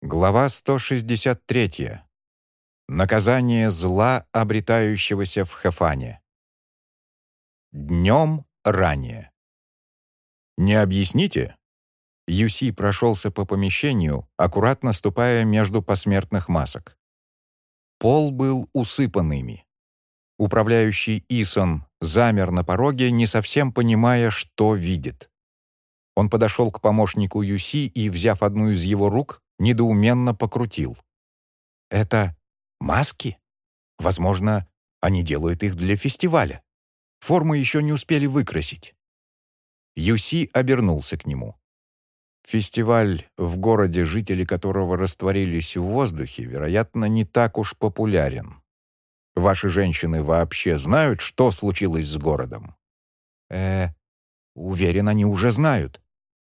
Глава 163. Наказание зла, обретающегося в Хефане. Днем ранее. «Не объясните?» Юси прошелся по помещению, аккуратно ступая между посмертных масок. Пол был усыпан ими. Управляющий Исон замер на пороге, не совсем понимая, что видит. Он подошел к помощнику Юси и, взяв одну из его рук, недоуменно покрутил. «Это маски? Возможно, они делают их для фестиваля. Формы еще не успели выкрасить». Юси обернулся к нему. Фестиваль, в городе, жители которого растворились в воздухе, вероятно, не так уж популярен. Ваши женщины вообще знают, что случилось с городом? Э, уверен, они уже знают.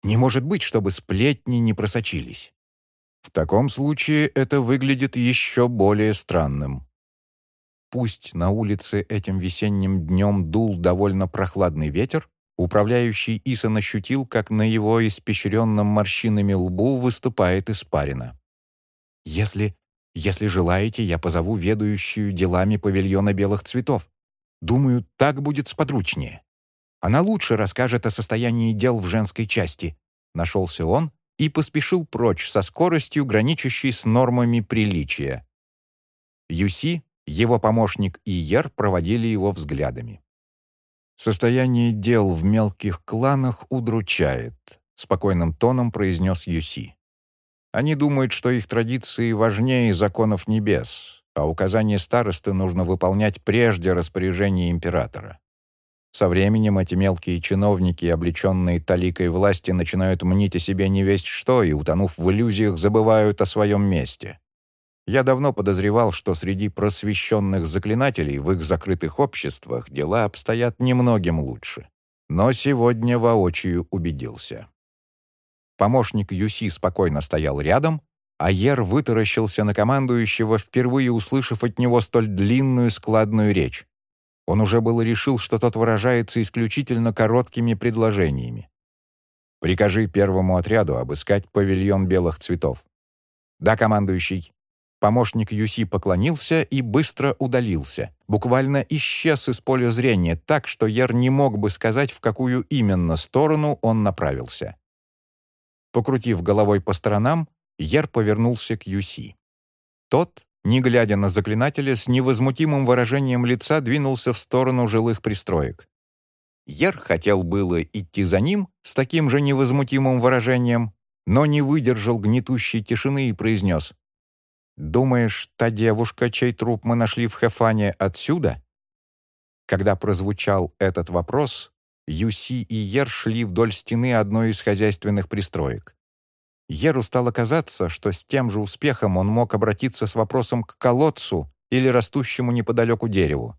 Не может быть, чтобы сплетни не просочились. В таком случае это выглядит еще более странным. Пусть на улице этим весенним днем дул довольно прохладный ветер, управляющий Исон ощутил, как на его испещренном морщинами лбу выступает испарина. «Если... если желаете, я позову ведущую делами павильона белых цветов. Думаю, так будет сподручнее. Она лучше расскажет о состоянии дел в женской части», — нашелся он, и поспешил прочь со скоростью, граничащей с нормами приличия. Юси, его помощник и Ер проводили его взглядами. «Состояние дел в мелких кланах удручает», — спокойным тоном произнес Юси. «Они думают, что их традиции важнее законов небес, а указания старосты нужно выполнять прежде распоряжения императора. Со временем эти мелкие чиновники, облеченные таликой власти, начинают мнить о себе не весть что и, утонув в иллюзиях, забывают о своем месте. Я давно подозревал, что среди просвещенных заклинателей в их закрытых обществах дела обстоят немногим лучше. Но сегодня воочию убедился. Помощник Юси спокойно стоял рядом, а Ер вытаращился на командующего, впервые услышав от него столь длинную складную речь. Он уже было решил, что тот выражается исключительно короткими предложениями. «Прикажи первому отряду обыскать павильон белых цветов». «Да, командующий». Помощник Юси поклонился и быстро удалился. Буквально исчез из поля зрения так, что Ер не мог бы сказать, в какую именно сторону он направился. Покрутив головой по сторонам, Ер повернулся к Юси. Тот не глядя на заклинателя, с невозмутимым выражением лица двинулся в сторону жилых пристроек. Ер хотел было идти за ним с таким же невозмутимым выражением, но не выдержал гнетущей тишины и произнес. «Думаешь, та девушка, чей труп мы нашли в Хефане, отсюда?» Когда прозвучал этот вопрос, Юси и Ер шли вдоль стены одной из хозяйственных пристроек. Еру стало казаться, что с тем же успехом он мог обратиться с вопросом к колодцу или растущему неподалеку дереву.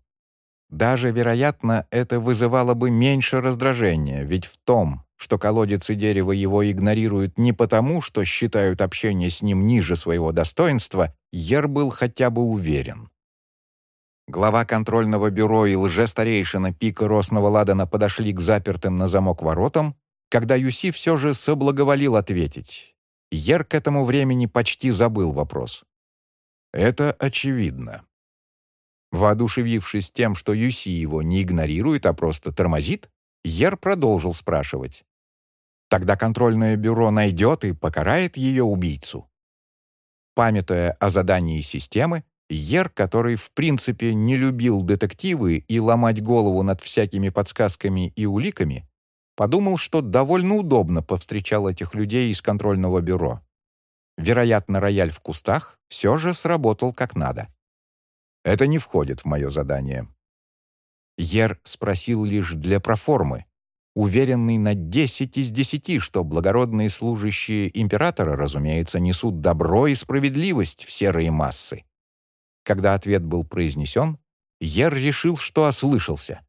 Даже, вероятно, это вызывало бы меньше раздражения, ведь в том, что колодец и дерево его игнорируют не потому, что считают общение с ним ниже своего достоинства, Ер был хотя бы уверен. Глава контрольного бюро и лжестарейшина Пика Росного Ладана подошли к запертым на замок воротам, когда Юси все же соблаговолил ответить. Ер к этому времени почти забыл вопрос. Это очевидно. Воодушевившись тем, что Юси его не игнорирует, а просто тормозит, Ер продолжил спрашивать. Тогда контрольное бюро найдет и покарает ее убийцу. Памятуя о задании системы, Ер, который в принципе не любил детективы и ломать голову над всякими подсказками и уликами, Подумал, что довольно удобно повстречал этих людей из контрольного бюро. Вероятно, рояль в кустах все же сработал как надо. Это не входит в мое задание. Ер спросил лишь для проформы, уверенный на 10 из 10, что благородные служащие императора, разумеется, несут добро и справедливость в серые массы. Когда ответ был произнесен, Ер решил, что ослышался.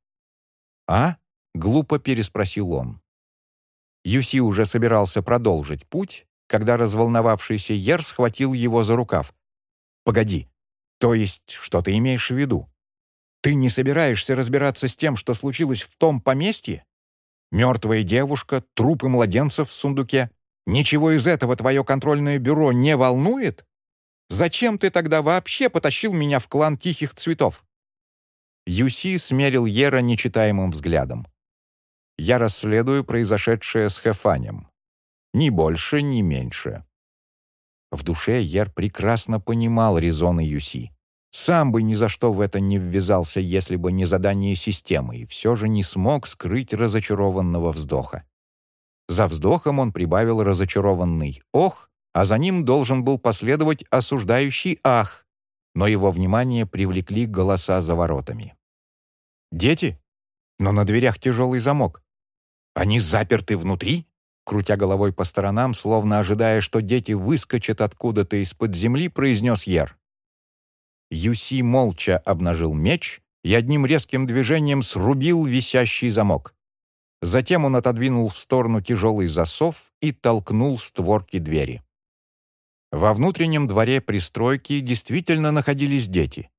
«А?» — глупо переспросил он. Юси уже собирался продолжить путь, когда разволновавшийся Ер схватил его за рукав. «Погоди, то есть что ты имеешь в виду? Ты не собираешься разбираться с тем, что случилось в том поместье? Мертвая девушка, трупы младенцев в сундуке. Ничего из этого твое контрольное бюро не волнует? Зачем ты тогда вообще потащил меня в клан Тихих Цветов?» Юси смерил Ера нечитаемым взглядом. «Я расследую произошедшее с Хефанем. Ни больше, ни меньше». В душе Ер прекрасно понимал резоны Юси. Сам бы ни за что в это не ввязался, если бы не задание системы, и все же не смог скрыть разочарованного вздоха. За вздохом он прибавил разочарованный «ох», а за ним должен был последовать осуждающий «ах», но его внимание привлекли голоса за воротами. «Дети? Но на дверях тяжелый замок. Они заперты внутри?» Крутя головой по сторонам, словно ожидая, что дети выскочат откуда-то из-под земли, произнес Ер. Юси молча обнажил меч и одним резким движением срубил висящий замок. Затем он отодвинул в сторону тяжелый засов и толкнул створки двери. Во внутреннем дворе пристройки действительно находились дети.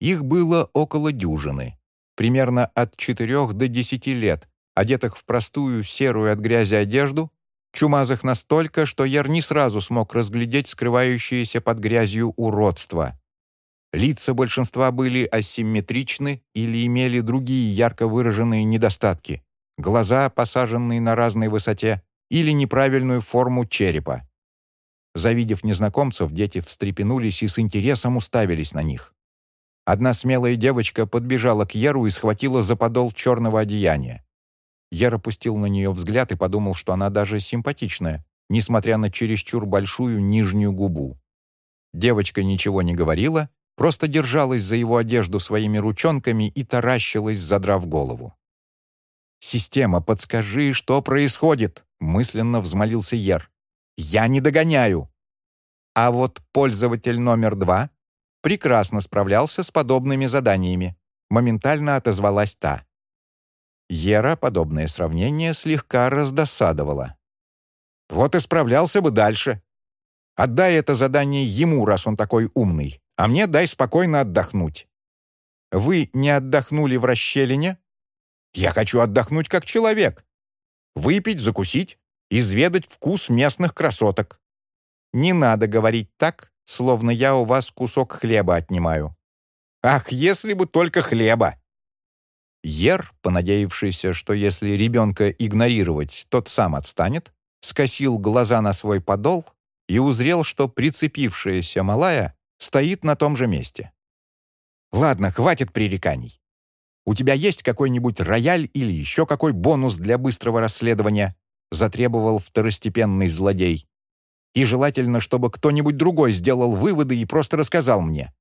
Их было около дюжины, примерно от 4 до 10 лет, одетых в простую серую от грязи одежду, чумазых настолько, что Яр не сразу смог разглядеть скрывающееся под грязью уродство. Лица большинства были асимметричны или имели другие ярко выраженные недостатки, глаза, посаженные на разной высоте, или неправильную форму черепа. Завидев незнакомцев, дети встрепенулись и с интересом уставились на них. Одна смелая девочка подбежала к Еру и схватила за подол черного одеяния. Ер опустил на нее взгляд и подумал, что она даже симпатичная, несмотря на чересчур большую нижнюю губу. Девочка ничего не говорила, просто держалась за его одежду своими ручонками и таращилась, задрав голову. «Система, подскажи, что происходит?» — мысленно взмолился Ер. Я не догоняю. А вот пользователь номер два прекрасно справлялся с подобными заданиями. Моментально отозвалась та. Ера подобное сравнение слегка раздосадовало. Вот и справлялся бы дальше. Отдай это задание ему, раз он такой умный, а мне дай спокойно отдохнуть. Вы не отдохнули в расщелине? Я хочу отдохнуть как человек. Выпить, закусить, изведать вкус местных красоток. Не надо говорить так, словно я у вас кусок хлеба отнимаю. Ах, если бы только хлеба!» Ер, понадеявшийся, что если ребенка игнорировать, тот сам отстанет, скосил глаза на свой подол и узрел, что прицепившаяся малая стоит на том же месте. «Ладно, хватит пререканий. У тебя есть какой-нибудь рояль или еще какой бонус для быстрого расследования?» — затребовал второстепенный злодей. «И желательно, чтобы кто-нибудь другой сделал выводы и просто рассказал мне».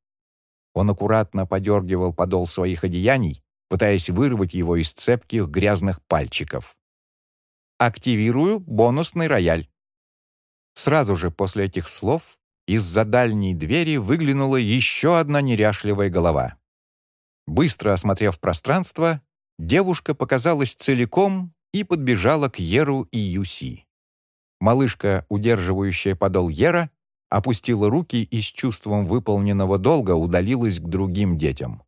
Он аккуратно подергивал подол своих одеяний, пытаясь вырвать его из цепких грязных пальчиков. «Активирую бонусный рояль». Сразу же после этих слов из-за дальней двери выглянула еще одна неряшливая голова. Быстро осмотрев пространство, девушка показалась целиком и подбежала к Еру и Юси. Малышка, удерживающая подол Ера, опустила руки и с чувством выполненного долга удалилась к другим детям.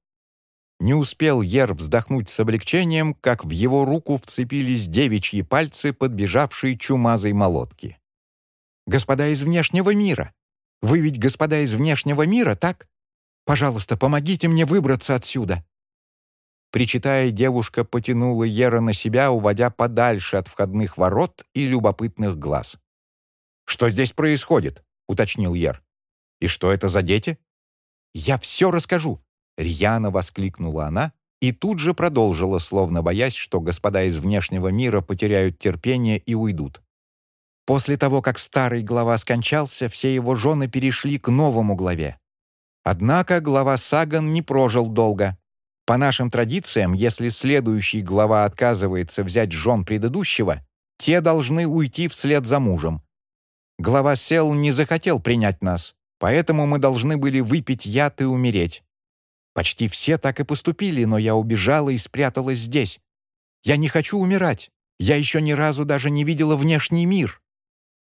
Не успел Ер вздохнуть с облегчением, как в его руку вцепились девичьи пальцы, подбежавшие чумазой молотки. «Господа из внешнего мира! Вы ведь господа из внешнего мира, так? Пожалуйста, помогите мне выбраться отсюда!» Причитая, девушка потянула Ера на себя, уводя подальше от входных ворот и любопытных глаз. «Что здесь происходит?» — уточнил Ер. «И что это за дети?» «Я все расскажу!» — рьяно воскликнула она и тут же продолжила, словно боясь, что господа из внешнего мира потеряют терпение и уйдут. После того, как старый глава скончался, все его жены перешли к новому главе. Однако глава Саган не прожил долго. По нашим традициям, если следующий глава отказывается взять жен предыдущего, те должны уйти вслед за мужем. Глава Сел не захотел принять нас, поэтому мы должны были выпить яд и умереть. Почти все так и поступили, но я убежала и спряталась здесь. Я не хочу умирать. Я еще ни разу даже не видела внешний мир.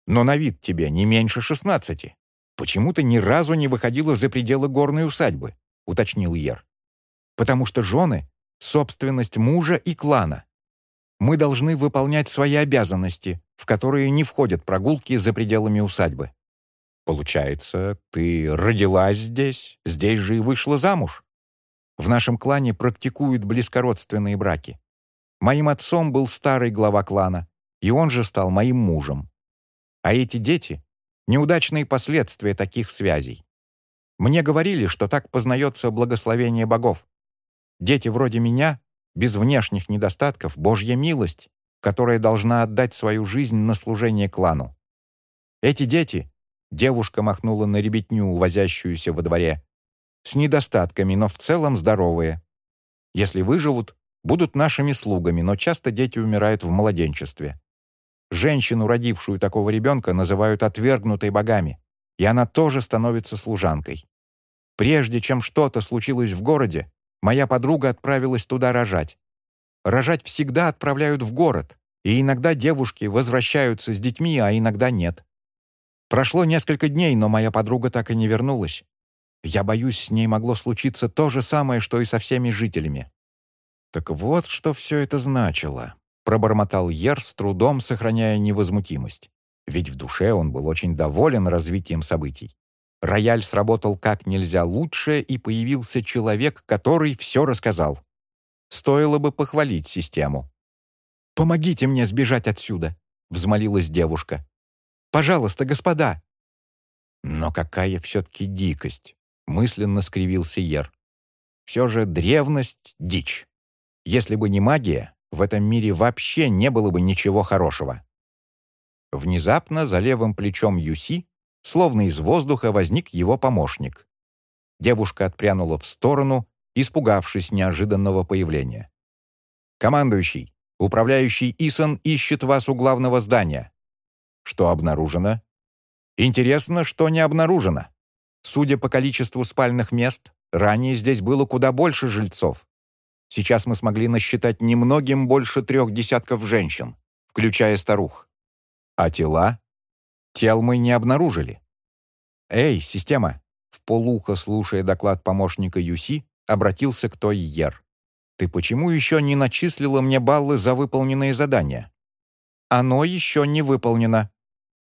Но на вид тебе не меньше шестнадцати. Почему ты ни разу не выходила за пределы горной усадьбы?» — уточнил Ер потому что жены — собственность мужа и клана. Мы должны выполнять свои обязанности, в которые не входят прогулки за пределами усадьбы. Получается, ты родилась здесь, здесь же и вышла замуж. В нашем клане практикуют близкородственные браки. Моим отцом был старый глава клана, и он же стал моим мужем. А эти дети — неудачные последствия таких связей. Мне говорили, что так познается благословение богов. Дети вроде меня, без внешних недостатков, Божья милость, которая должна отдать свою жизнь на служение клану. Эти дети, девушка махнула на ребятню, возящуюся во дворе, с недостатками, но в целом здоровые. Если выживут, будут нашими слугами, но часто дети умирают в младенчестве. Женщину, родившую такого ребенка, называют отвергнутой богами, и она тоже становится служанкой. Прежде чем что-то случилось в городе, моя подруга отправилась туда рожать. Рожать всегда отправляют в город, и иногда девушки возвращаются с детьми, а иногда нет. Прошло несколько дней, но моя подруга так и не вернулась. Я боюсь, с ней могло случиться то же самое, что и со всеми жителями». «Так вот, что все это значило», — пробормотал Ер с трудом, сохраняя невозмутимость. Ведь в душе он был очень доволен развитием событий. Рояль сработал как нельзя лучше, и появился человек, который все рассказал. Стоило бы похвалить систему. «Помогите мне сбежать отсюда», — взмолилась девушка. «Пожалуйста, господа». Но какая все-таки дикость мысленно скривился Ер. Все же древность — дичь. Если бы не магия, в этом мире вообще не было бы ничего хорошего. Внезапно за левым плечом Юси, словно из воздуха, возник его помощник. Девушка отпрянула в сторону, испугавшись неожиданного появления. «Командующий, управляющий Исон ищет вас у главного здания». «Что обнаружено?» «Интересно, что не обнаружено. Судя по количеству спальных мест, ранее здесь было куда больше жильцов. Сейчас мы смогли насчитать немногим больше трех десятков женщин, включая старух. А тела? Тел мы не обнаружили. «Эй, система!» В полухо, слушая доклад помощника Юси, обратился к той Ер. «Ты почему еще не начислила мне баллы за выполненные задания?» «Оно еще не выполнено».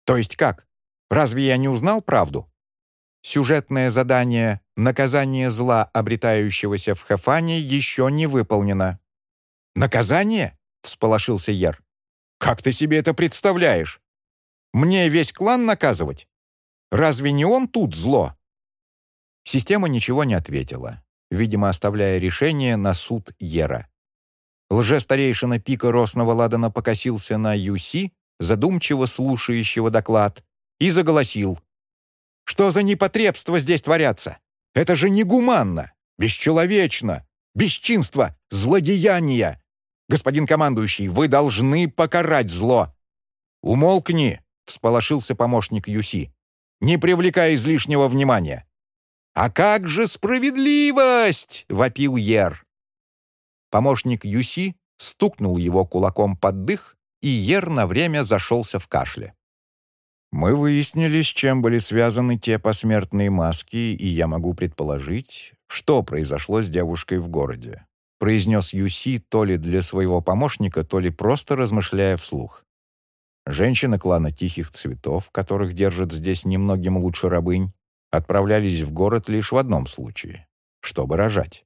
«То есть как? Разве я не узнал правду?» Сюжетное задание «Наказание зла, обретающегося в Хафане» еще не выполнено. «Наказание?» — всполошился Ер. «Как ты себе это представляешь? Мне весь клан наказывать? Разве не он тут зло?» Система ничего не ответила, видимо, оставляя решение на суд Ера. Лже-старейшина пика Росного Ладана покосился на Юси, задумчиво слушающего доклад, и заголосил — что за непотребства здесь творятся? Это же негуманно, бесчеловечно, бесчинство, злодеяние. Господин командующий, вы должны покарать зло. Умолкни, всполошился помощник Юси. Не привлекай излишнего внимания. «А как же справедливость!» — вопил Ер. Помощник Юси стукнул его кулаком под дых, и Ер на время зашелся в кашле. Мы выяснили, с чем были связаны те посмертные маски, и я могу предположить, что произошло с девушкой в городе», произнес Юси то ли для своего помощника, то ли просто размышляя вслух. Женщины клана Тихих Цветов, которых держат здесь немногим лучше рабынь, отправлялись в город лишь в одном случае — чтобы рожать.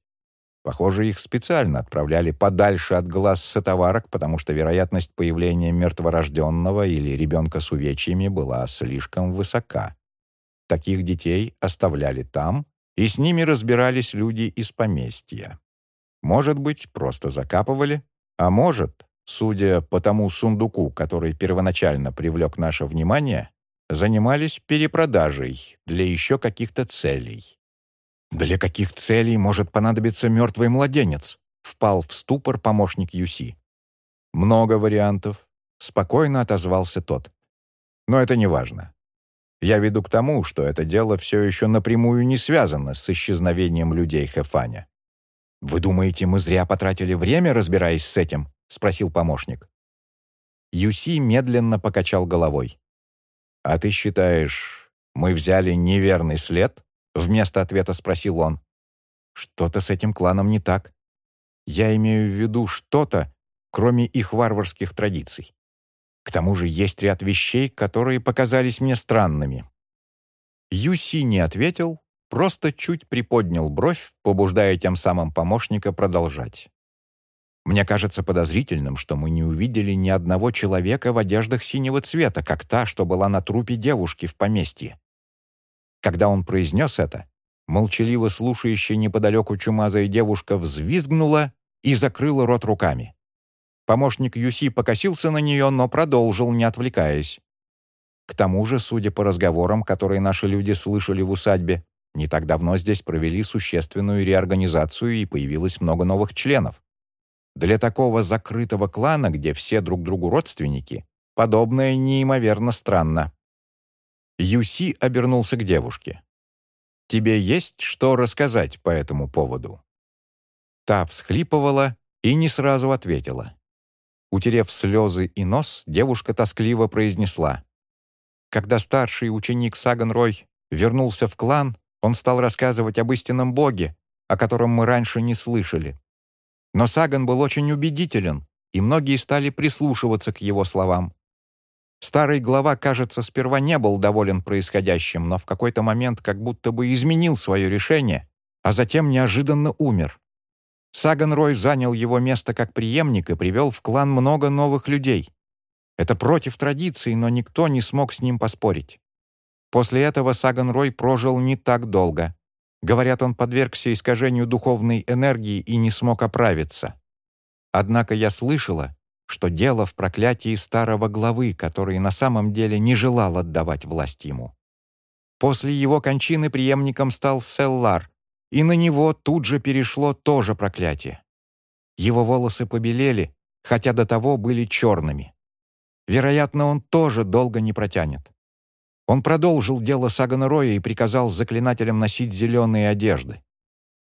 Похоже, их специально отправляли подальше от глаз сотоварок, потому что вероятность появления мертворожденного или ребенка с увечьями была слишком высока. Таких детей оставляли там, и с ними разбирались люди из поместья. Может быть, просто закапывали, а может, судя по тому сундуку, который первоначально привлек наше внимание, занимались перепродажей для еще каких-то целей. «Для каких целей может понадобиться мертвый младенец?» впал в ступор помощник Юси. «Много вариантов», — спокойно отозвался тот. «Но это не важно. Я веду к тому, что это дело все еще напрямую не связано с исчезновением людей Хефаня». «Вы думаете, мы зря потратили время, разбираясь с этим?» — спросил помощник. Юси медленно покачал головой. «А ты считаешь, мы взяли неверный след?» Вместо ответа спросил он. «Что-то с этим кланом не так. Я имею в виду что-то, кроме их варварских традиций. К тому же есть ряд вещей, которые показались мне странными». Юси не ответил, просто чуть приподнял бровь, побуждая тем самым помощника продолжать. Мне кажется подозрительным, что мы не увидели ни одного человека в одеждах синего цвета, как та, что была на трупе девушки в поместье. Когда он произнес это, молчаливо слушающая неподалеку чумазая девушка взвизгнула и закрыла рот руками. Помощник Юси покосился на нее, но продолжил, не отвлекаясь. К тому же, судя по разговорам, которые наши люди слышали в усадьбе, не так давно здесь провели существенную реорганизацию и появилось много новых членов. Для такого закрытого клана, где все друг другу родственники, подобное неимоверно странно. Юси обернулся к девушке. «Тебе есть что рассказать по этому поводу?» Та всхлипывала и не сразу ответила. Утерев слезы и нос, девушка тоскливо произнесла. Когда старший ученик Саганрой вернулся в клан, он стал рассказывать об истинном боге, о котором мы раньше не слышали. Но Саган был очень убедителен, и многие стали прислушиваться к его словам. Старый глава, кажется, сперва не был доволен происходящим, но в какой-то момент как будто бы изменил свое решение, а затем неожиданно умер. Саган Рой занял его место как преемник и привел в клан много новых людей. Это против традиций, но никто не смог с ним поспорить. После этого Саган Рой прожил не так долго. Говорят, он подвергся искажению духовной энергии и не смог оправиться. Однако я слышала, что дело в проклятии старого главы, который на самом деле не желал отдавать власть ему. После его кончины преемником стал Селлар, и на него тут же перешло тоже проклятие. Его волосы побелели, хотя до того были черными. Вероятно, он тоже долго не протянет. Он продолжил дело Сагана Роя и приказал заклинателям носить зеленые одежды.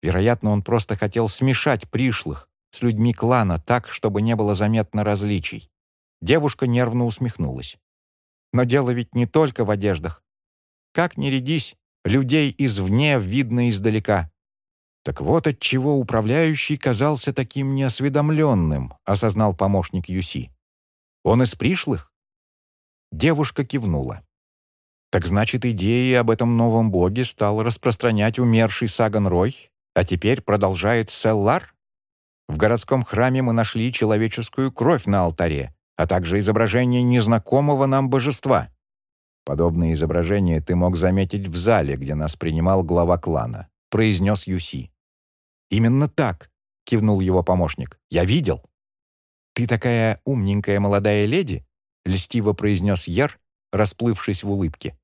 Вероятно, он просто хотел смешать пришлых с людьми клана так, чтобы не было заметно различий. Девушка нервно усмехнулась. Но дело ведь не только в одеждах. Как ни рядись, людей извне видно издалека. Так вот от чего управляющий казался таким неосведомленным, осознал помощник Юси. Он из пришлых? Девушка кивнула. Так значит, идеей об этом новом боге стал распространять умерший Саган Рой, а теперь продолжает Селлар? В городском храме мы нашли человеческую кровь на алтаре, а также изображение незнакомого нам божества. Подобные изображения ты мог заметить в зале, где нас принимал глава клана, произнес Юси. «Именно так», — кивнул его помощник. «Я видел». «Ты такая умненькая молодая леди?» — льстиво произнес Ер, расплывшись в улыбке.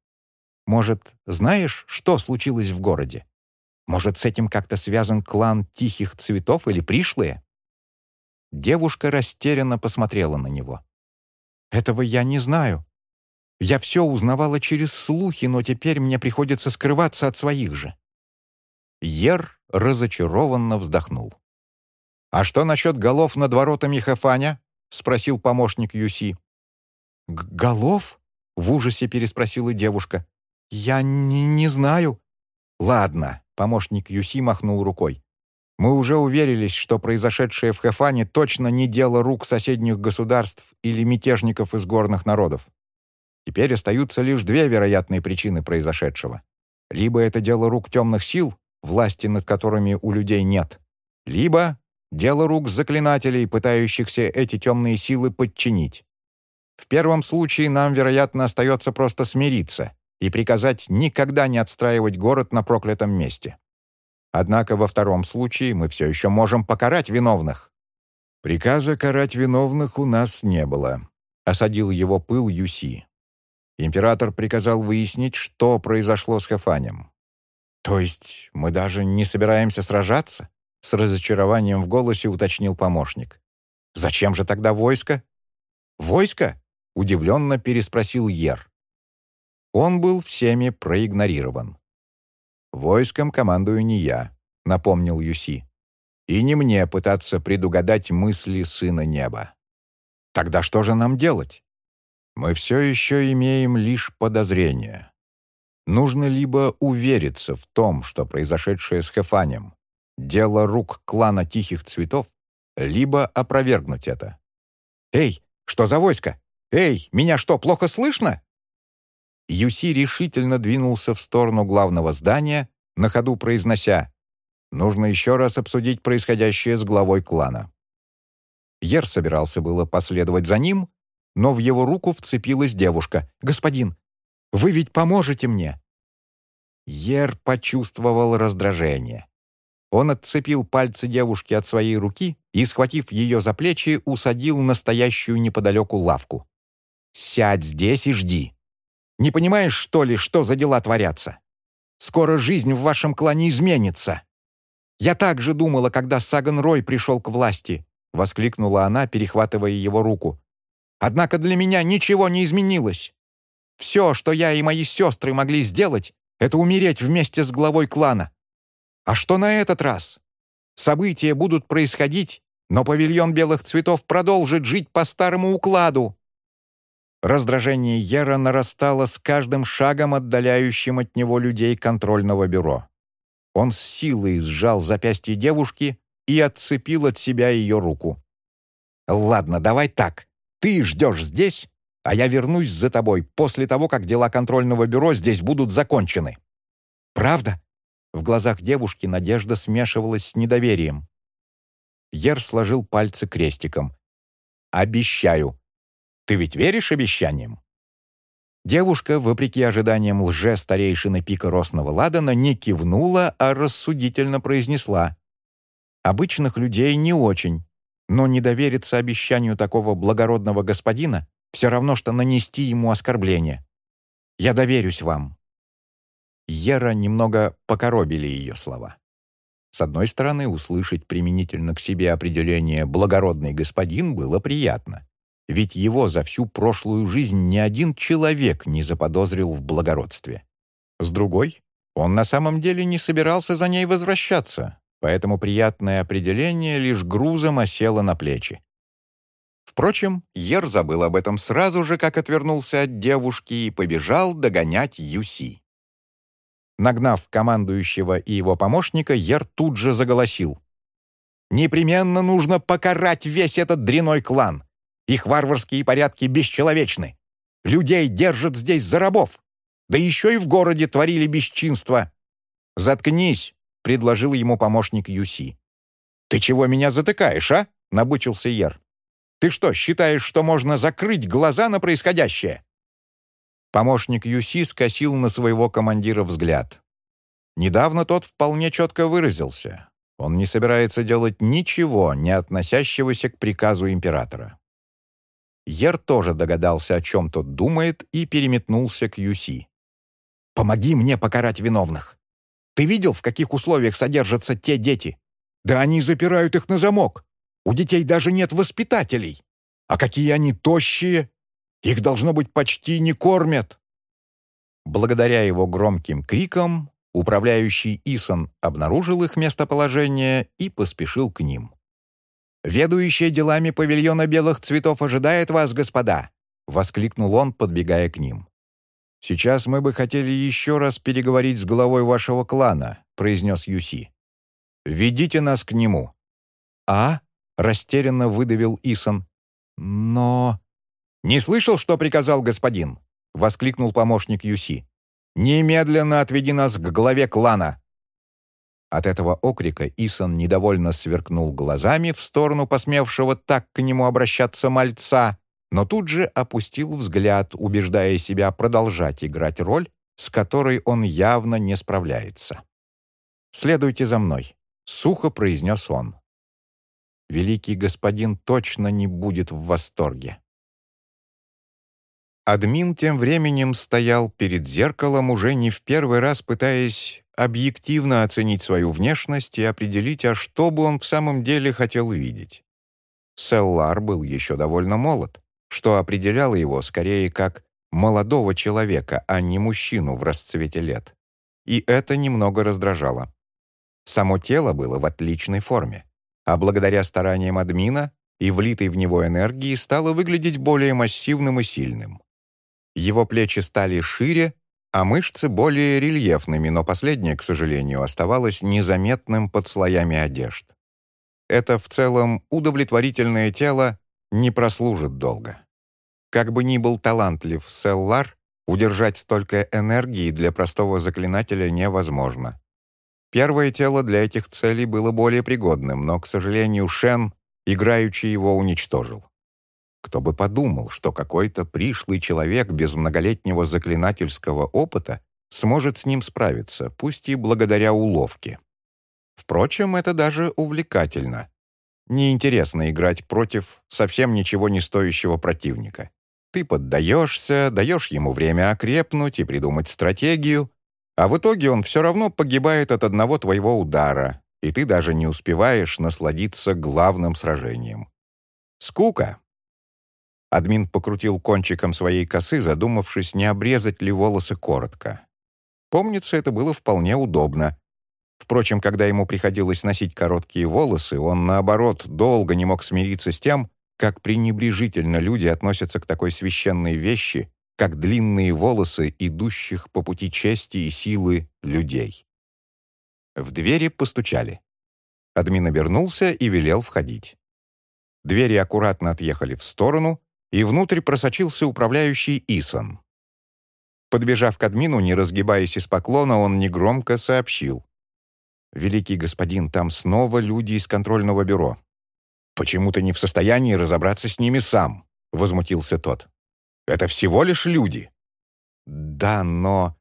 Может, знаешь, что случилось в городе? Может, с этим как-то связан клан Тихих Цветов или пришлые?» Девушка растерянно посмотрела на него. «Этого я не знаю. Я все узнавала через слухи, но теперь мне приходится скрываться от своих же». Ер разочарованно вздохнул. «А что насчет голов над воротами Хафаня?» — спросил помощник Юси. «Голов?» — в ужасе переспросила девушка. «Я не знаю». «Ладно», — помощник Юси махнул рукой. «Мы уже уверились, что произошедшее в Хефане точно не дело рук соседних государств или мятежников из горных народов. Теперь остаются лишь две вероятные причины произошедшего. Либо это дело рук темных сил, власти над которыми у людей нет, либо дело рук заклинателей, пытающихся эти темные силы подчинить. В первом случае нам, вероятно, остается просто смириться и приказать никогда не отстраивать город на проклятом месте. Однако во втором случае мы все еще можем покарать виновных. Приказа карать виновных у нас не было. Осадил его пыл Юси. Император приказал выяснить, что произошло с Хафанем. «То есть мы даже не собираемся сражаться?» С разочарованием в голосе уточнил помощник. «Зачем же тогда войско?» «Войско?» — удивленно переспросил Ер. Он был всеми проигнорирован. «Войском командую не я», — напомнил Юси. «И не мне пытаться предугадать мысли Сына Неба». «Тогда что же нам делать?» «Мы все еще имеем лишь подозрения. Нужно либо увериться в том, что произошедшее с Хефанем — дело рук клана Тихих Цветов, либо опровергнуть это». «Эй, что за войско?» «Эй, меня что, плохо слышно?» Юси решительно двинулся в сторону главного здания, на ходу произнося «Нужно еще раз обсудить происходящее с главой клана». Ер собирался было последовать за ним, но в его руку вцепилась девушка. «Господин, вы ведь поможете мне?» Ер почувствовал раздражение. Он отцепил пальцы девушки от своей руки и, схватив ее за плечи, усадил настоящую неподалеку лавку. «Сядь здесь и жди. Не понимаешь, что ли, что за дела творятся? Скоро жизнь в вашем клане изменится. Я так же думала, когда Саган Рой пришел к власти», — воскликнула она, перехватывая его руку. «Однако для меня ничего не изменилось. Все, что я и мои сестры могли сделать, это умереть вместе с главой клана. А что на этот раз? События будут происходить, но павильон белых цветов продолжит жить по старому укладу. Раздражение Ера нарастало с каждым шагом, отдаляющим от него людей контрольного бюро. Он с силой сжал запястье девушки и отцепил от себя ее руку. «Ладно, давай так. Ты ждешь здесь, а я вернусь за тобой после того, как дела контрольного бюро здесь будут закончены». «Правда?» В глазах девушки надежда смешивалась с недоверием. Ер сложил пальцы крестиком. «Обещаю. Ты ведь веришь обещаниям?» Девушка, вопреки ожиданиям лже-старейшины пика Росного Ладана, не кивнула, а рассудительно произнесла. «Обычных людей не очень, но не довериться обещанию такого благородного господина все равно, что нанести ему оскорбление. Я доверюсь вам». Ера немного покоробили ее слова. С одной стороны, услышать применительно к себе определение «благородный господин» было приятно, ведь его за всю прошлую жизнь ни один человек не заподозрил в благородстве. С другой, он на самом деле не собирался за ней возвращаться, поэтому приятное определение лишь грузом осело на плечи. Впрочем, Ер забыл об этом сразу же, как отвернулся от девушки и побежал догонять Юси. Нагнав командующего и его помощника, Ер тут же заголосил. «Непременно нужно покарать весь этот дряной клан. Их варварские порядки бесчеловечны. Людей держат здесь за рабов. Да еще и в городе творили бесчинство. «Заткнись», — предложил ему помощник Юси. «Ты чего меня затыкаешь, а?» — набучился Ер. Ты что, считаешь, что можно закрыть глаза на происходящее?» Помощник Юси скосил на своего командира взгляд. Недавно тот вполне четко выразился. Он не собирается делать ничего, не относящегося к приказу императора. Ер тоже догадался, о чем тот думает, и переметнулся к Юси. «Помоги мне покарать виновных. Ты видел, в каких условиях содержатся те дети? Да они запирают их на замок. У детей даже нет воспитателей. А какие они тощие! Их, должно быть, почти не кормят!» Благодаря его громким крикам управляющий Исон обнаружил их местоположение и поспешил к ним. «Ведущий делами павильона белых цветов ожидает вас, господа!» — воскликнул он, подбегая к ним. «Сейчас мы бы хотели еще раз переговорить с главой вашего клана», — произнес Юси. «Ведите нас к нему». «А?» Растерянно выдавил Исон. «Но...» «Не слышал, что приказал господин?» — воскликнул помощник Юси. «Немедленно отведи нас к главе клана!» От этого окрика Исон недовольно сверкнул глазами в сторону посмевшего так к нему обращаться мальца, но тут же опустил взгляд, убеждая себя продолжать играть роль, с которой он явно не справляется. «Следуйте за мной», — сухо произнес он великий господин точно не будет в восторге. Админ тем временем стоял перед зеркалом, уже не в первый раз пытаясь объективно оценить свою внешность и определить, а что бы он в самом деле хотел видеть. Селлар был еще довольно молод, что определяло его скорее как молодого человека, а не мужчину в расцвете лет. И это немного раздражало. Само тело было в отличной форме а благодаря стараниям админа и влитой в него энергии стало выглядеть более массивным и сильным. Его плечи стали шире, а мышцы более рельефными, но последнее, к сожалению, оставалось незаметным под слоями одежд. Это в целом удовлетворительное тело не прослужит долго. Как бы ни был талантлив Селлар, удержать столько энергии для простого заклинателя невозможно. Первое тело для этих целей было более пригодным, но, к сожалению, Шен, играючи его, уничтожил. Кто бы подумал, что какой-то пришлый человек без многолетнего заклинательского опыта сможет с ним справиться, пусть и благодаря уловке. Впрочем, это даже увлекательно. Неинтересно играть против совсем ничего не стоящего противника. Ты поддаешься, даешь ему время окрепнуть и придумать стратегию, а в итоге он все равно погибает от одного твоего удара, и ты даже не успеваешь насладиться главным сражением. Скука. Админ покрутил кончиком своей косы, задумавшись, не обрезать ли волосы коротко. Помнится, это было вполне удобно. Впрочем, когда ему приходилось носить короткие волосы, он, наоборот, долго не мог смириться с тем, как пренебрежительно люди относятся к такой священной вещи, как длинные волосы идущих по пути чести и силы людей. В двери постучали. Админ обернулся и велел входить. Двери аккуратно отъехали в сторону, и внутрь просочился управляющий Исон. Подбежав к админу, не разгибаясь из поклона, он негромко сообщил. «Великий господин, там снова люди из контрольного бюро. «Почему ты не в состоянии разобраться с ними сам?» — возмутился тот. «Это всего лишь люди». «Да, но...»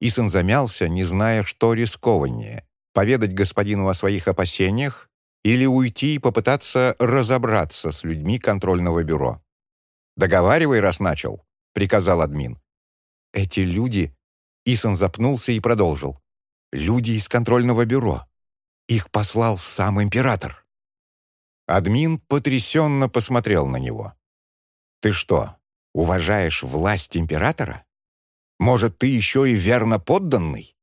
Исон замялся, не зная, что рискованнее — поведать господину о своих опасениях или уйти и попытаться разобраться с людьми контрольного бюро. «Договаривай, раз начал», — приказал админ. «Эти люди...» Исон запнулся и продолжил. «Люди из контрольного бюро. Их послал сам император». Админ потрясенно посмотрел на него. «Ты что, уважаешь власть императора? Может, ты еще и верно подданный?»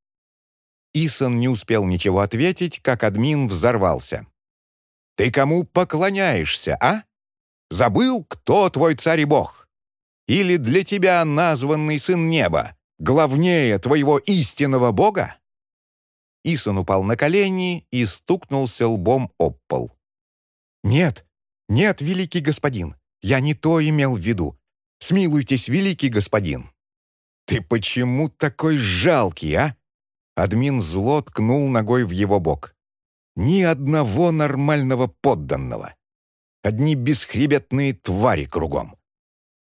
Исон не успел ничего ответить, как админ взорвался. «Ты кому поклоняешься, а? Забыл, кто твой царь и бог? Или для тебя названный сын неба главнее твоего истинного бога?» Исон упал на колени и стукнулся лбом об пол. «Нет, нет, великий господин, я не то имел в виду. Смилуйтесь, великий господин». «Ты почему такой жалкий, а?» Админ зло ткнул ногой в его бок. «Ни одного нормального подданного. Одни бесхребетные твари кругом.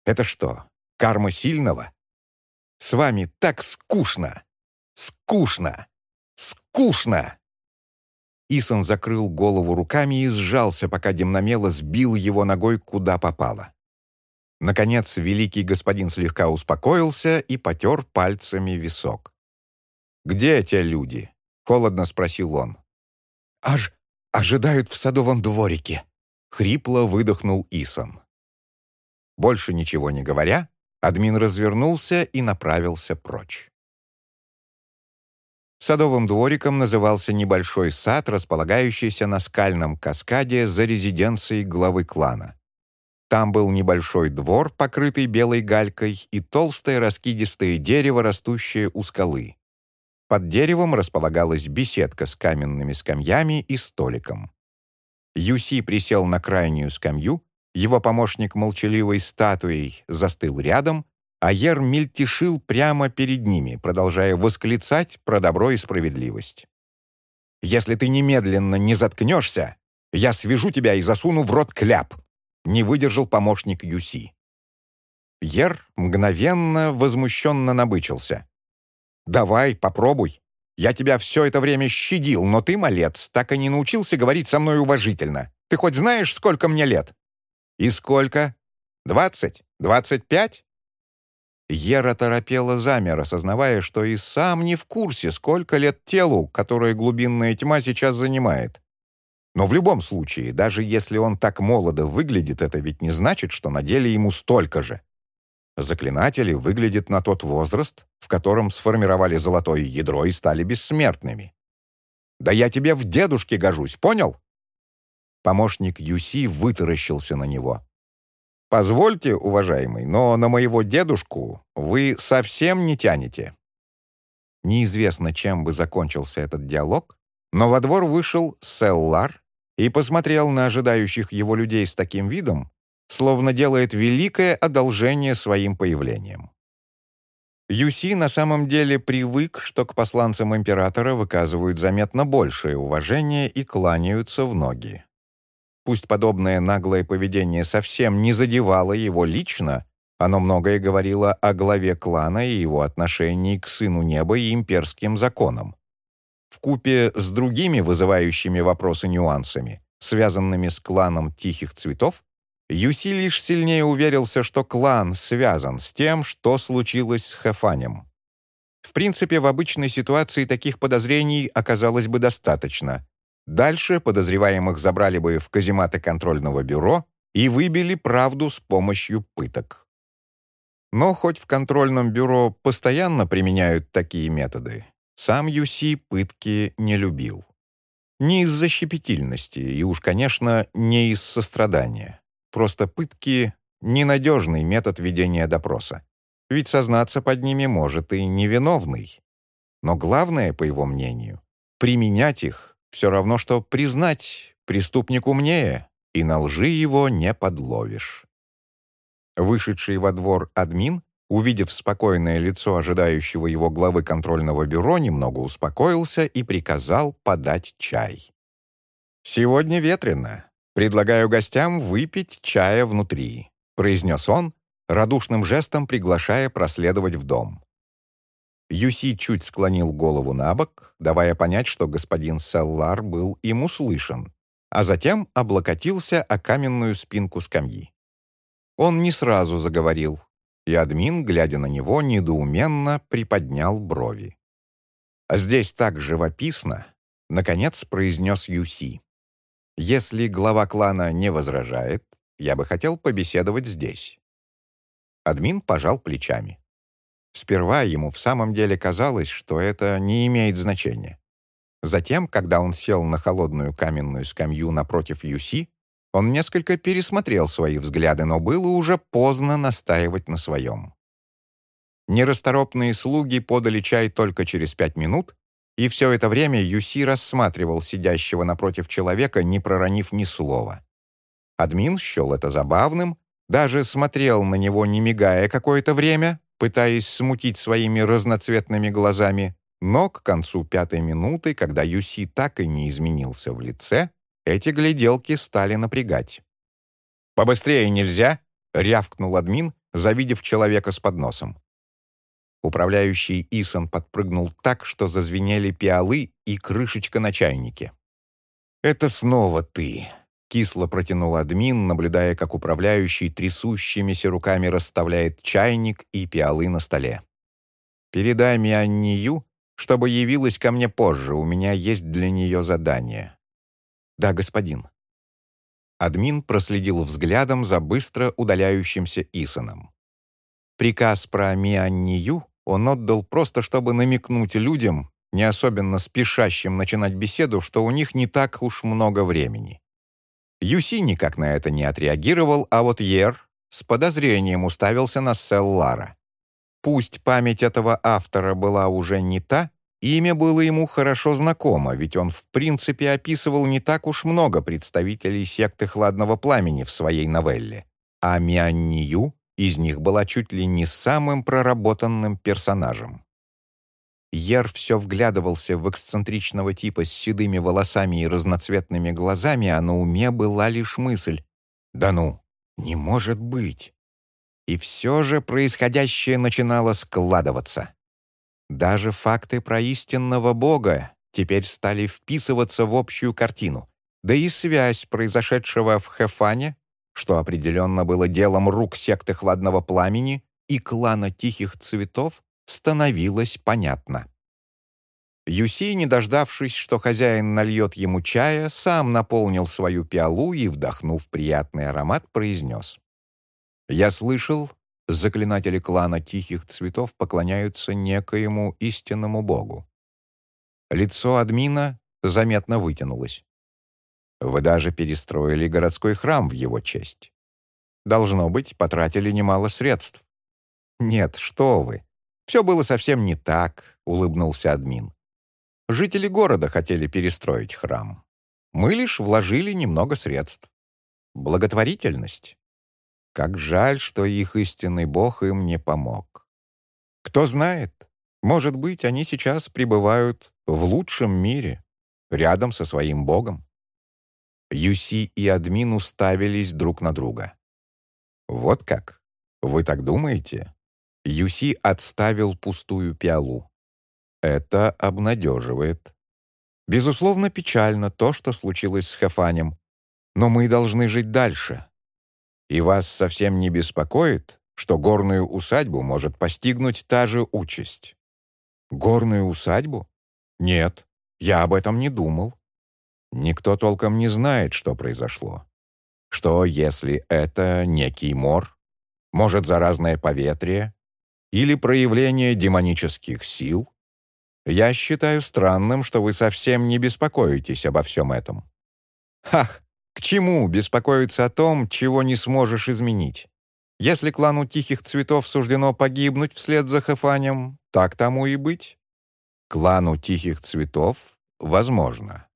Это что, карма сильного? С вами так скучно! Скучно! Скучно!» Исон закрыл голову руками и сжался, пока Демномела сбил его ногой куда попало. Наконец, великий господин слегка успокоился и потер пальцами висок. «Где эти люди?» — холодно спросил он. «Аж ожидают в садовом дворике», — хрипло выдохнул Исон. Больше ничего не говоря, админ развернулся и направился прочь. Садовым двориком назывался небольшой сад, располагающийся на скальном каскаде за резиденцией главы клана. Там был небольшой двор, покрытый белой галькой, и толстое раскидистое дерево, растущее у скалы. Под деревом располагалась беседка с каменными скамьями и столиком. Юси присел на крайнюю скамью, его помощник молчаливой статуей застыл рядом, а Ер мельтешил прямо перед ними, продолжая восклицать про добро и справедливость. «Если ты немедленно не заткнешься, я свяжу тебя и засуну в рот кляп», — не выдержал помощник Юси. Ер мгновенно возмущенно набычился. «Давай, попробуй. Я тебя все это время щадил, но ты, малец, так и не научился говорить со мной уважительно. Ты хоть знаешь, сколько мне лет?» «И сколько? Двадцать? Двадцать пять?» Ера торопела замер, осознавая, что и сам не в курсе, сколько лет телу, которое глубинная тьма сейчас занимает. Но в любом случае, даже если он так молодо выглядит, это ведь не значит, что на деле ему столько же. Заклинатели выглядят на тот возраст, в котором сформировали золотое ядро и стали бессмертными. «Да я тебе в дедушке гожусь, понял?» Помощник Юси вытаращился на него. Позвольте, уважаемый, но на моего дедушку вы совсем не тянете». Неизвестно, чем бы закончился этот диалог, но во двор вышел Селлар и посмотрел на ожидающих его людей с таким видом, словно делает великое одолжение своим появлением. Юси на самом деле привык, что к посланцам императора выказывают заметно большее уважение и кланяются в ноги. Пусть подобное наглое поведение совсем не задевало его лично, оно многое говорило о главе клана и его отношении к Сыну Неба и имперским законам. В купе с другими вызывающими вопросы нюансами, связанными с кланом Тихих Цветов, Юси лишь сильнее уверился, что клан связан с тем, что случилось с Хефанем. В принципе, в обычной ситуации таких подозрений оказалось бы достаточно. Дальше подозреваемых забрали бы в казематы контрольного бюро и выбили правду с помощью пыток. Но хоть в контрольном бюро постоянно применяют такие методы, сам Юси пытки не любил. Не из-за щепетильности и уж, конечно, не из сострадания. Просто пытки — ненадежный метод ведения допроса. Ведь сознаться под ними может и невиновный. Но главное, по его мнению, применять их все равно, что признать преступник умнее, и на лжи его не подловишь. Вышедший во двор админ, увидев спокойное лицо ожидающего его главы контрольного бюро, немного успокоился и приказал подать чай. «Сегодня ветрено. «Предлагаю гостям выпить чая внутри», — произнес он, радушным жестом приглашая проследовать в дом. Юси чуть склонил голову на бок, давая понять, что господин Селлар был им услышан, а затем облокотился о каменную спинку скамьи. Он не сразу заговорил, и админ, глядя на него, недоуменно приподнял брови. А «Здесь так живописно», — наконец произнес Юси. Если глава клана не возражает, я бы хотел побеседовать здесь». Админ пожал плечами. Сперва ему в самом деле казалось, что это не имеет значения. Затем, когда он сел на холодную каменную скамью напротив Юси, он несколько пересмотрел свои взгляды, но было уже поздно настаивать на своем. Нерасторопные слуги подали чай только через пять минут, и все это время Юси рассматривал сидящего напротив человека, не проронив ни слова. Админ счел это забавным, даже смотрел на него, не мигая какое-то время, пытаясь смутить своими разноцветными глазами, но к концу пятой минуты, когда Юси так и не изменился в лице, эти гляделки стали напрягать. «Побыстрее нельзя!» — рявкнул админ, завидев человека с подносом. Управляющий Исон подпрыгнул так, что зазвенели пиалы и крышечка на чайнике. «Это снова ты», — кисло протянул админ, наблюдая, как управляющий трясущимися руками расставляет чайник и пиалы на столе. «Передай Мианнию, чтобы явилась ко мне позже, у меня есть для нее задание». «Да, господин». Админ проследил взглядом за быстро удаляющимся Исоном. Приказ про Мианнию он отдал просто, чтобы намекнуть людям, не особенно спешащим начинать беседу, что у них не так уж много времени. Юси никак на это не отреагировал, а вот Ер с подозрением уставился на Селлара. Пусть память этого автора была уже не та, имя было ему хорошо знакомо, ведь он в принципе описывал не так уж много представителей секты Хладного Пламени в своей новелле. А Мианнию из них была чуть ли не самым проработанным персонажем. Ер все вглядывался в эксцентричного типа с седыми волосами и разноцветными глазами, а на уме была лишь мысль «Да ну, не может быть!» И все же происходящее начинало складываться. Даже факты про истинного Бога теперь стали вписываться в общую картину, да и связь произошедшего в Хефане что определенно было делом рук секты Хладного Пламени и клана Тихих Цветов, становилось понятно. Юсей, не дождавшись, что хозяин нальет ему чая, сам наполнил свою пиалу и, вдохнув приятный аромат, произнес. «Я слышал, заклинатели клана Тихих Цветов поклоняются некоему истинному богу». Лицо админа заметно вытянулось. Вы даже перестроили городской храм в его честь. Должно быть, потратили немало средств. Нет, что вы. Все было совсем не так, улыбнулся админ. Жители города хотели перестроить храм. Мы лишь вложили немного средств. Благотворительность. Как жаль, что их истинный бог им не помог. Кто знает, может быть, они сейчас пребывают в лучшем мире, рядом со своим богом. Юси и админ уставились друг на друга. «Вот как? Вы так думаете?» Юси отставил пустую пиалу. «Это обнадеживает. Безусловно, печально то, что случилось с Хефанем, но мы должны жить дальше. И вас совсем не беспокоит, что горную усадьбу может постигнуть та же участь?» «Горную усадьбу? Нет, я об этом не думал. Никто толком не знает, что произошло. Что, если это некий мор? Может, заразное поветрие? Или проявление демонических сил? Я считаю странным, что вы совсем не беспокоитесь обо всем этом. Ах, к чему беспокоиться о том, чего не сможешь изменить? Если клану Тихих Цветов суждено погибнуть вслед за Хефанем, так тому и быть. Клану Тихих Цветов — возможно.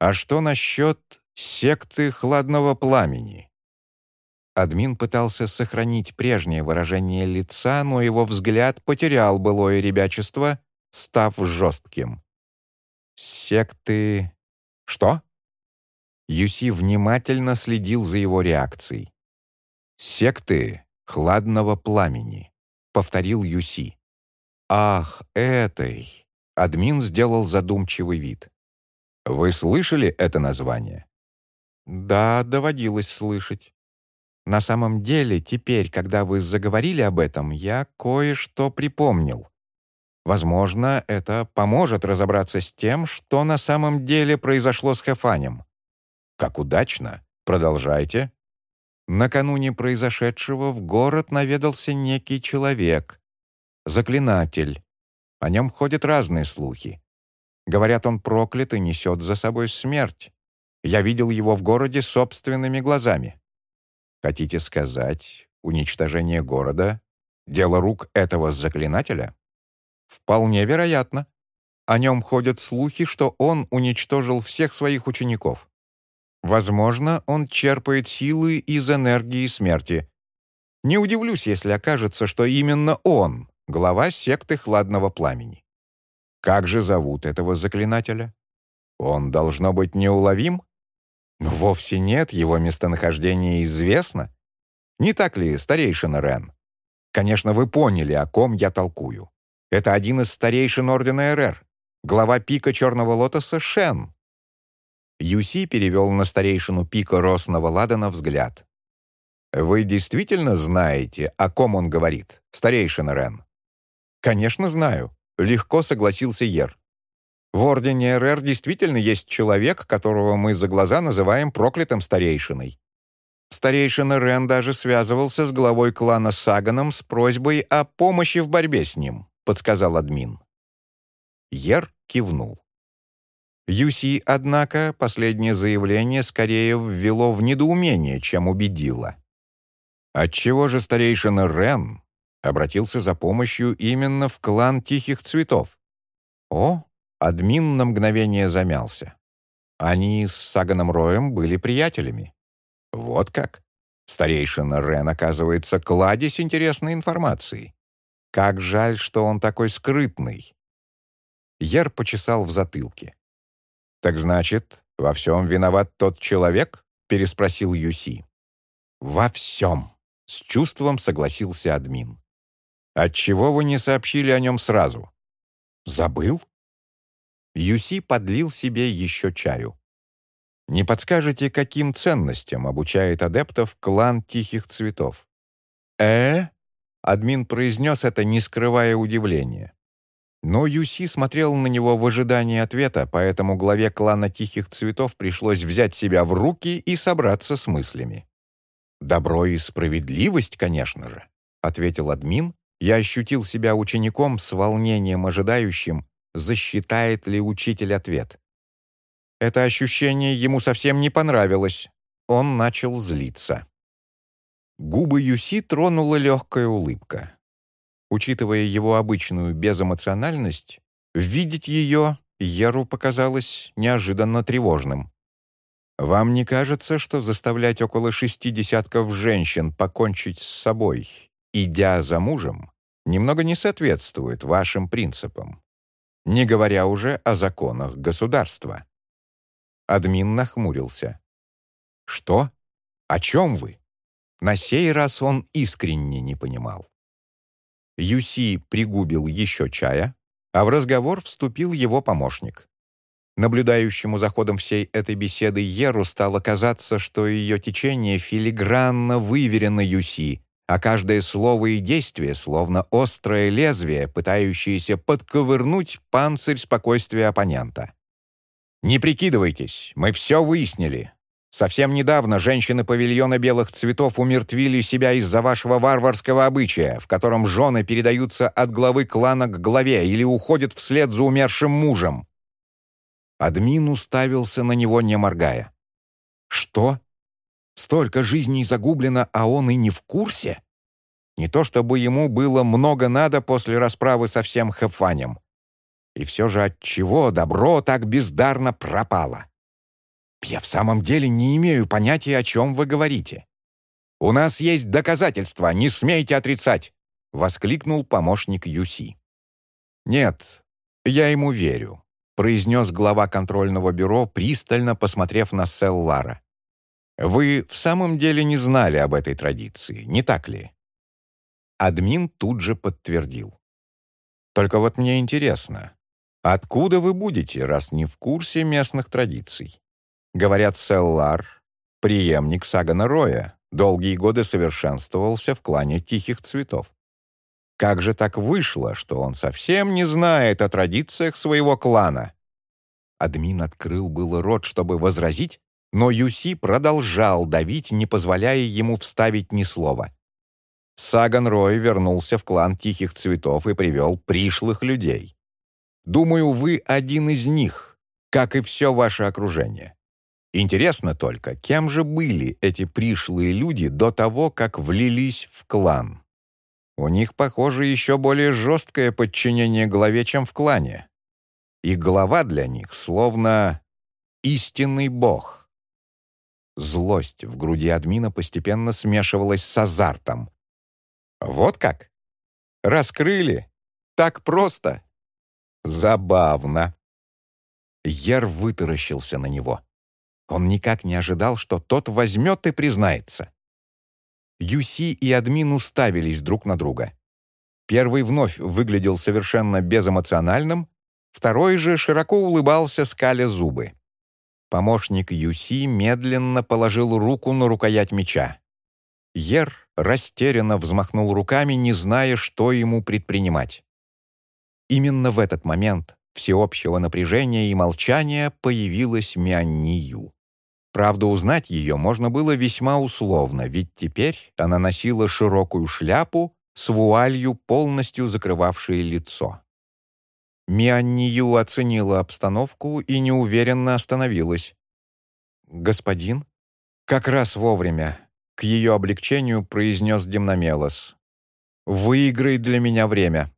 А что насчет секты Хладного Пламени? Админ пытался сохранить прежнее выражение лица, но его взгляд потерял былое ребячество, став жестким. «Секты... что?» Юси внимательно следил за его реакцией. «Секты Хладного Пламени», — повторил Юси. «Ах, этой!» — админ сделал задумчивый вид. Вы слышали это название? Да, доводилось слышать. На самом деле, теперь, когда вы заговорили об этом, я кое-что припомнил. Возможно, это поможет разобраться с тем, что на самом деле произошло с Хефанем. Как удачно. Продолжайте. Накануне произошедшего в город наведался некий человек. Заклинатель. О нем ходят разные слухи. Говорят, он проклят и несет за собой смерть. Я видел его в городе собственными глазами. Хотите сказать, уничтожение города — дело рук этого заклинателя? Вполне вероятно. О нем ходят слухи, что он уничтожил всех своих учеников. Возможно, он черпает силы из энергии смерти. Не удивлюсь, если окажется, что именно он — глава секты Хладного Пламени. Как же зовут этого заклинателя? Он должно быть неуловим? Вовсе нет, его местонахождение известно. Не так ли, старейшина Рен? Конечно, вы поняли, о ком я толкую. Это один из старейшин Ордена РР, глава пика Черного Лотоса Шен. Юси перевел на старейшину пика Росного Ладана взгляд. «Вы действительно знаете, о ком он говорит, старейшина Рен?» «Конечно, знаю. Легко согласился Ер. В Ордене РР действительно есть человек, которого мы за глаза называем проклятым старейшиной. Старейшина Рен даже связывался с главой клана Саганом с просьбой о помощи в борьбе с ним, подсказал админ. Ер кивнул. Юси, однако, последнее заявление скорее ввело в недоумение, чем убедило. Отчего же старейшина Рен обратился за помощью именно в клан Тихих Цветов. О, админ на мгновение замялся. Они с Саганом Роем были приятелями. Вот как. Старейшина Рен, оказывается, кладезь интересной информации. Как жаль, что он такой скрытный. Ер почесал в затылке. «Так значит, во всем виноват тот человек?» — переспросил Юси. «Во всем», — с чувством согласился админ. Отчего вы не сообщили о нем сразу? Забыл? Юси подлил себе еще чаю. Не подскажете, каким ценностям обучает адептов клан Тихих Цветов? э Админ произнес это, не скрывая удивления. Но Юси смотрел на него в ожидании ответа, поэтому главе клана Тихих Цветов пришлось взять себя в руки и собраться с мыслями. «Добро и справедливость, конечно же», — ответил админ, я ощутил себя учеником с волнением ожидающим, засчитает ли учитель ответ. Это ощущение ему совсем не понравилось. Он начал злиться. Губы Юси тронула легкая улыбка. Учитывая его обычную безэмоциональность, видеть ее, Еру показалось неожиданно тревожным. Вам не кажется, что заставлять около шести десятков женщин покончить с собой, идя за мужем, немного не соответствует вашим принципам, не говоря уже о законах государства?» Админ нахмурился. «Что? О чем вы?» На сей раз он искренне не понимал. Юси пригубил еще чая, а в разговор вступил его помощник. Наблюдающему за ходом всей этой беседы Еру стало казаться, что ее течение филигранно выверено Юси, а каждое слово и действие словно острое лезвие, пытающееся подковырнуть панцирь спокойствия оппонента. «Не прикидывайтесь, мы все выяснили. Совсем недавно женщины павильона белых цветов умертвили себя из-за вашего варварского обычая, в котором жены передаются от главы клана к главе или уходят вслед за умершим мужем». Админ уставился на него, не моргая. «Что? Столько жизней загублено, а он и не в курсе?» Не то чтобы ему было много надо после расправы со всем Хефанем. И все же от чего добро так бездарно пропало? «Я в самом деле не имею понятия, о чем вы говорите». «У нас есть доказательства, не смейте отрицать!» — воскликнул помощник Юси. «Нет, я ему верю», — произнес глава контрольного бюро, пристально посмотрев на Селлара. «Вы в самом деле не знали об этой традиции, не так ли?» Админ тут же подтвердил. «Только вот мне интересно, откуда вы будете, раз не в курсе местных традиций?» Говорят, Селлар — преемник Сагана Роя, долгие годы совершенствовался в клане Тихих Цветов. Как же так вышло, что он совсем не знает о традициях своего клана? Админ открыл было рот, чтобы возразить, но Юси продолжал давить, не позволяя ему вставить ни слова. Саган Рой вернулся в клан Тихих Цветов и привел пришлых людей. Думаю, вы один из них, как и все ваше окружение. Интересно только, кем же были эти пришлые люди до того, как влились в клан? У них, похоже, еще более жесткое подчинение главе, чем в клане. И глава для них словно истинный бог. Злость в груди админа постепенно смешивалась с азартом. Вот как? Раскрыли? Так просто? Забавно. Ер вытаращился на него. Он никак не ожидал, что тот возьмет и признается. Юси и админ уставились друг на друга. Первый вновь выглядел совершенно безэмоциональным, второй же широко улыбался, скаля зубы. Помощник Юси медленно положил руку на рукоять меча. Ер растерянно взмахнул руками, не зная, что ему предпринимать. Именно в этот момент всеобщего напряжения и молчания появилась Мяннию. Правда, узнать ее можно было весьма условно, ведь теперь она носила широкую шляпу с вуалью, полностью закрывавшей лицо. Мианнию оценила обстановку и неуверенно остановилась. «Господин?» «Как раз вовремя», — к ее облегчению произнес Демномелос. «Выиграй для меня время».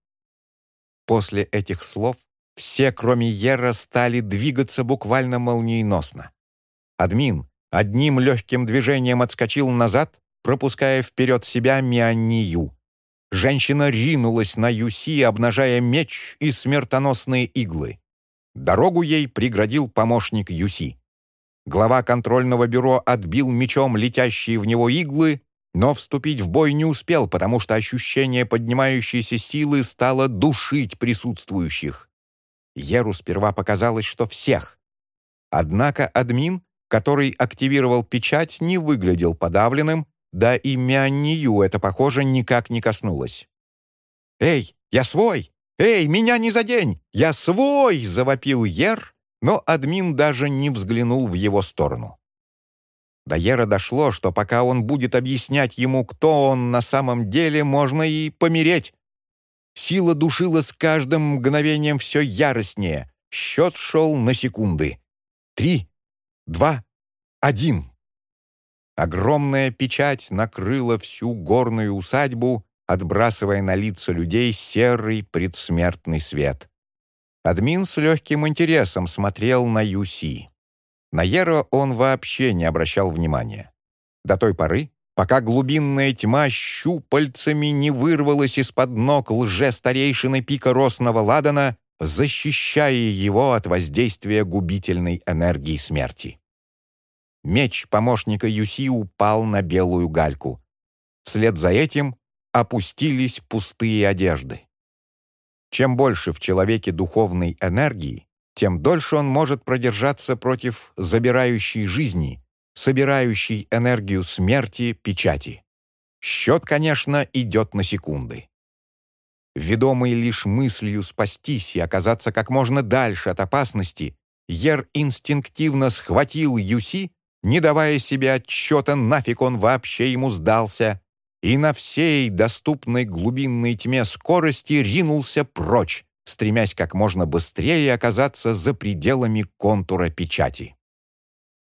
После этих слов все, кроме Ера, стали двигаться буквально молниеносно. Админ одним легким движением отскочил назад, пропуская вперед себя Мианнию. Женщина ринулась на Юси, обнажая меч и смертоносные иглы. Дорогу ей преградил помощник Юси. Глава контрольного бюро отбил мечом летящие в него иглы, но вступить в бой не успел, потому что ощущение поднимающейся силы стало душить присутствующих. Еру сперва показалось, что всех. Однако админ который активировал печать, не выглядел подавленным, да и Мяннию это, похоже, никак не коснулось. «Эй, я свой! Эй, меня не задень! Я свой!» — завопил Ер, но админ даже не взглянул в его сторону. До Ера дошло, что пока он будет объяснять ему, кто он на самом деле, можно и помереть. Сила душила с каждым мгновением все яростнее. Счет шел на секунды. Три, два, один. Огромная печать накрыла всю горную усадьбу, отбрасывая на лица людей серый предсмертный свет. Админ с легким интересом смотрел на Юси. На Еро он вообще не обращал внимания. До той поры, пока глубинная тьма щупальцами не вырвалась из-под ног лже-старейшины пика Росного Ладана, защищая его от воздействия губительной энергии смерти. Меч помощника Юси упал на белую гальку. Вслед за этим опустились пустые одежды. Чем больше в человеке духовной энергии, тем дольше он может продержаться против забирающей жизни, собирающей энергию смерти печати. Счет, конечно, идет на секунды. Ведомый лишь мыслью спастись и оказаться как можно дальше от опасности, Ер инстинктивно схватил Юси, не давая себе отчета, нафиг он вообще ему сдался, и на всей доступной глубинной тьме скорости ринулся прочь, стремясь как можно быстрее оказаться за пределами контура печати.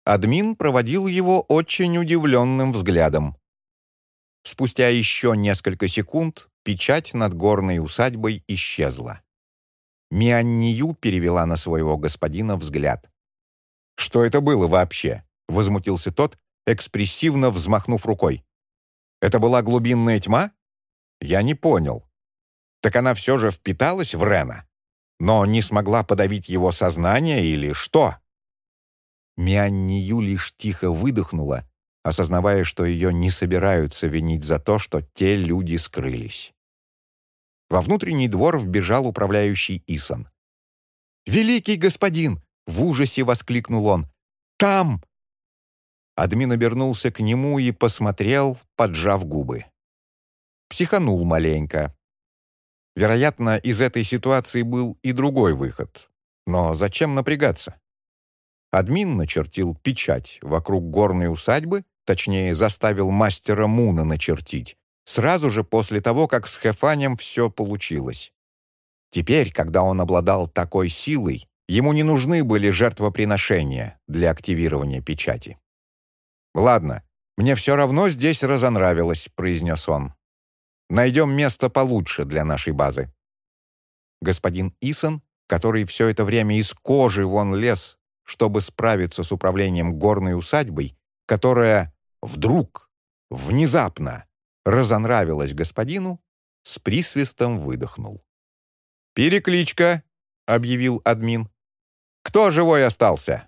Админ проводил его очень удивленным взглядом. Спустя еще несколько секунд печать над горной усадьбой исчезла. Мианнию перевела на своего господина взгляд. «Что это было вообще?» — возмутился тот, экспрессивно взмахнув рукой. «Это была глубинная тьма? Я не понял. Так она все же впиталась в Рена, но не смогла подавить его сознание или что?» Мианнию лишь тихо выдохнула, осознавая, что ее не собираются винить за то, что те люди скрылись. Во внутренний двор вбежал управляющий Исон. «Великий господин!» — в ужасе воскликнул он. «Там!» Админ обернулся к нему и посмотрел, поджав губы. Психанул маленько. Вероятно, из этой ситуации был и другой выход. Но зачем напрягаться? Админ начертил печать вокруг горной усадьбы, точнее, заставил мастера Муна начертить, сразу же после того, как с Хефанем все получилось. Теперь, когда он обладал такой силой, ему не нужны были жертвоприношения для активирования печати. «Ладно, мне все равно здесь разонравилось», — произнес он. «Найдем место получше для нашей базы». Господин Исон, который все это время из кожи вон лез, чтобы справиться с управлением горной усадьбой, которая вдруг, внезапно разонравилась господину, с присвистом выдохнул. «Перекличка!» — объявил админ. «Кто живой остался?»